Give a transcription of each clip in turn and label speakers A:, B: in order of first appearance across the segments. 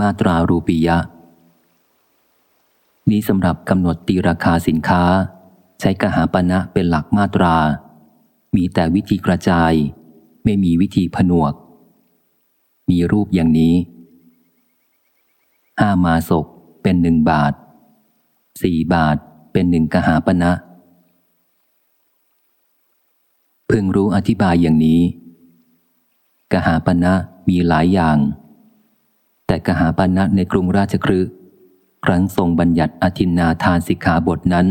A: มาตรารูปียะ นี้สำหรับกำหนดตีราคาสินค้า ใช้กหาปณะเป็นหลักมาตรา มีแต่วิธีกระจาย ไม่มีวิธีผนวก มีรูปอย่างนี้ห้ามาศกเป็นหนึ่งบาทสี่บาทเป็นหนึ่งกหาปณะเพิ่งรู้อธิบายอย่างนี้ กหาปณะมีหลายอย่าง แต่กหาปณะในกรุงราชครืครั้งทรงบัญญัติอธินนาทานสิกขาบทนั้น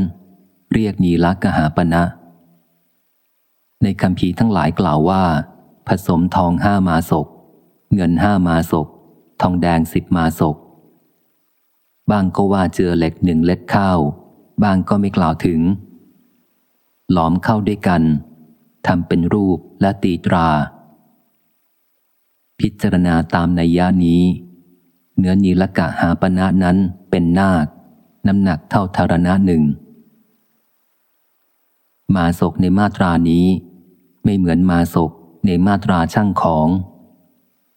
A: เรียกนีลักหาปณะ ในคำพีทั้งหลายกล่าวว่า ผสมทองห้ามาศก เงินห้ามาศก ทองแดงสิบมาศก บางก็ว่าเจอเหล็กหนึ่งเล็ดข้าว บางก็ไม่กล่าวถึง หลอมเข้าด้วยกันทำเป็นรูปและตีตรา พิจารณาตามในย่านี้ เนื้อนีลกะหาปณะนั้นเป็นนาค น้ำหนักเท่าธารณะหนึ่ง มาศกในมาตรานี้ ไม่เหมือนมาศกในมาตราช่างของ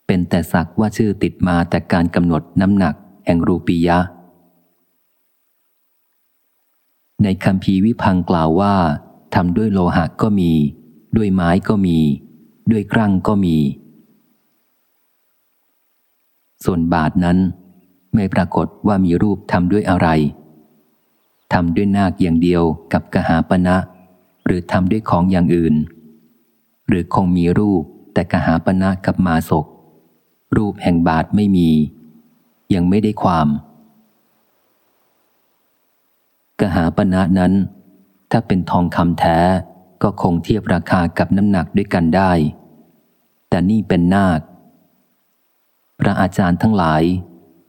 A: เป็นแต่สักว่าชื่อติดมาแต่การกำหนดน้ำหนักแห่งรูปียะ ในคำพีวิพังกล่าวว่าทำด้วยโลหะก็มี ด้วยไม้ก็มี ด้วยครั่งก็มี ส่วนบาทนั้น ไม่ปรากฏว่ามีรูปทำด้วยอะไรทำด้วยนาคอย่างเดียวกับกหาปณะหรือทำด้วยของอย่างอื่น หรือคงมีรูปแต่กหาปณะกับมาศก รูปแห่งบาทไม่มี ยังไม่ได้ความ กหาปณะนั้น ถ้าเป็นทองคำแท้ก็คงเทียบราคากับน้ำหนักด้วยกันได้ แต่นี่เป็นนาค พระอาจารย์ทั้งหลาย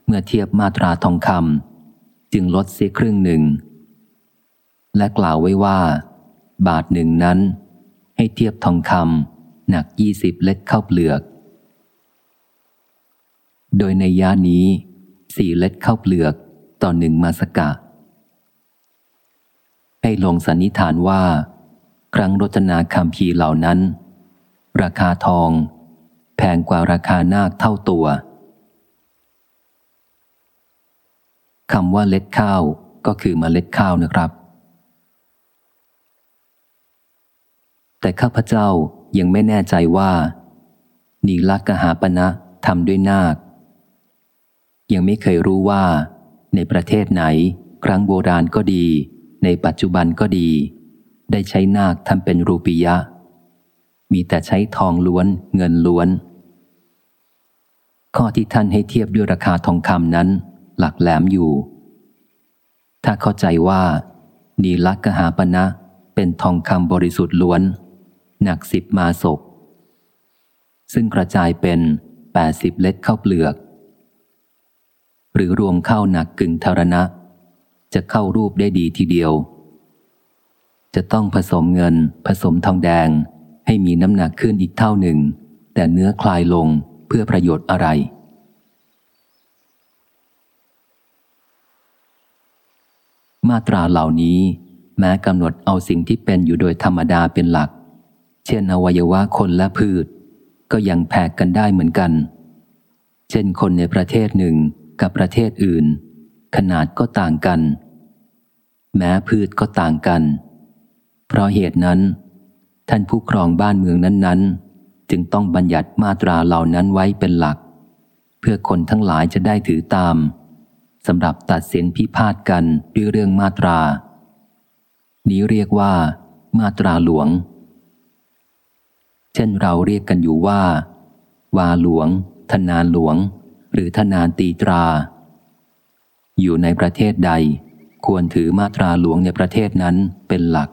A: เมื่อเทียบมาตราทองคำจึงลดเสียครึ่งหนึ่ง และกล่าวไว้ว่า บาทหนึ่งนั้น ให้เทียบทองคำหนักยี่สิบเล็ดเข้าเปลือก โดยในยานี้สี่เล็ดเข้าเปลือกต่อหนึ่งมาสกะ ให้ลงสันนิษฐานว่า ครั้งรจนาคำพีเหล่านั้น ราคาทองแพงกว่าราคานาคเท่าตัว คำว่าเล็ดข้าวก็คือมเมล็ดข้าวนะครับ แต่ข้าพเจ้ายังไม่แน่ใจว่านีลักกหาปณะทำด้วยนาค ยังไม่เคยรู้ว่า ในประเทศไหน ครั้งโบราณก็ดี ในปัจจุบันก็ดี ได้ใช้นาคทำเป็นรูปียะ มีแต่ใช้ทองล้วนเงินล้วน ข้อที่ท่านให้เทียบด้วยราคาทองคำนั้น หลักแหลมอยู่ ถ้าเข้าใจว่านีลักกหาปณะเป็นทองคำบริสุทธิ์ล้วน หนักสิบมาศก ซึ่งกระจายเป็นแปดสิบเล็ดเข้าเปลือก หรือรวมเข้าหนักกึ่งธารณะ จะเข้ารูปได้ดีทีเดียว จะต้องผสมเงินผสมทองแดงให้มีน้ำหนักขึ้นอีกเท่าหนึ่ง แต่เนื้อคลายลงเพื่อประโยชน์อะไร มาตราเหล่านี้ แม้กำหนดเอาสิ่งที่เป็นอยู่โดยธรรมดาเป็นหลัก เช่นอวัยวะคนและพืช ก็ยังแพกกันได้เหมือนกัน เช่นคนในประเทศหนึ่งกับประเทศอื่น ขนาดก็ต่างกัน แม้พืชก็ต่างกัน เพราะเหตุนั้น ท่านผู้ครองบ้านเมืองนั้นๆ จึงต้องบัญญัติมาตราเหล่านั้นไว้เป็นหลัก เพื่อคนทั้งหลายจะได้ถือตาม สำหรับตัดสินพิพาทกันด้วยเรื่องมาตรา นี้เรียกว่า มาตราหลวง เช่นเราเรียกกันอยู่ว่า วาหลวง ธนานหลวง หรือธนานตีตรา อยู่ในประเทศใด ควรถือมาตราหลวงในประเทศนั้นเป็นหลัก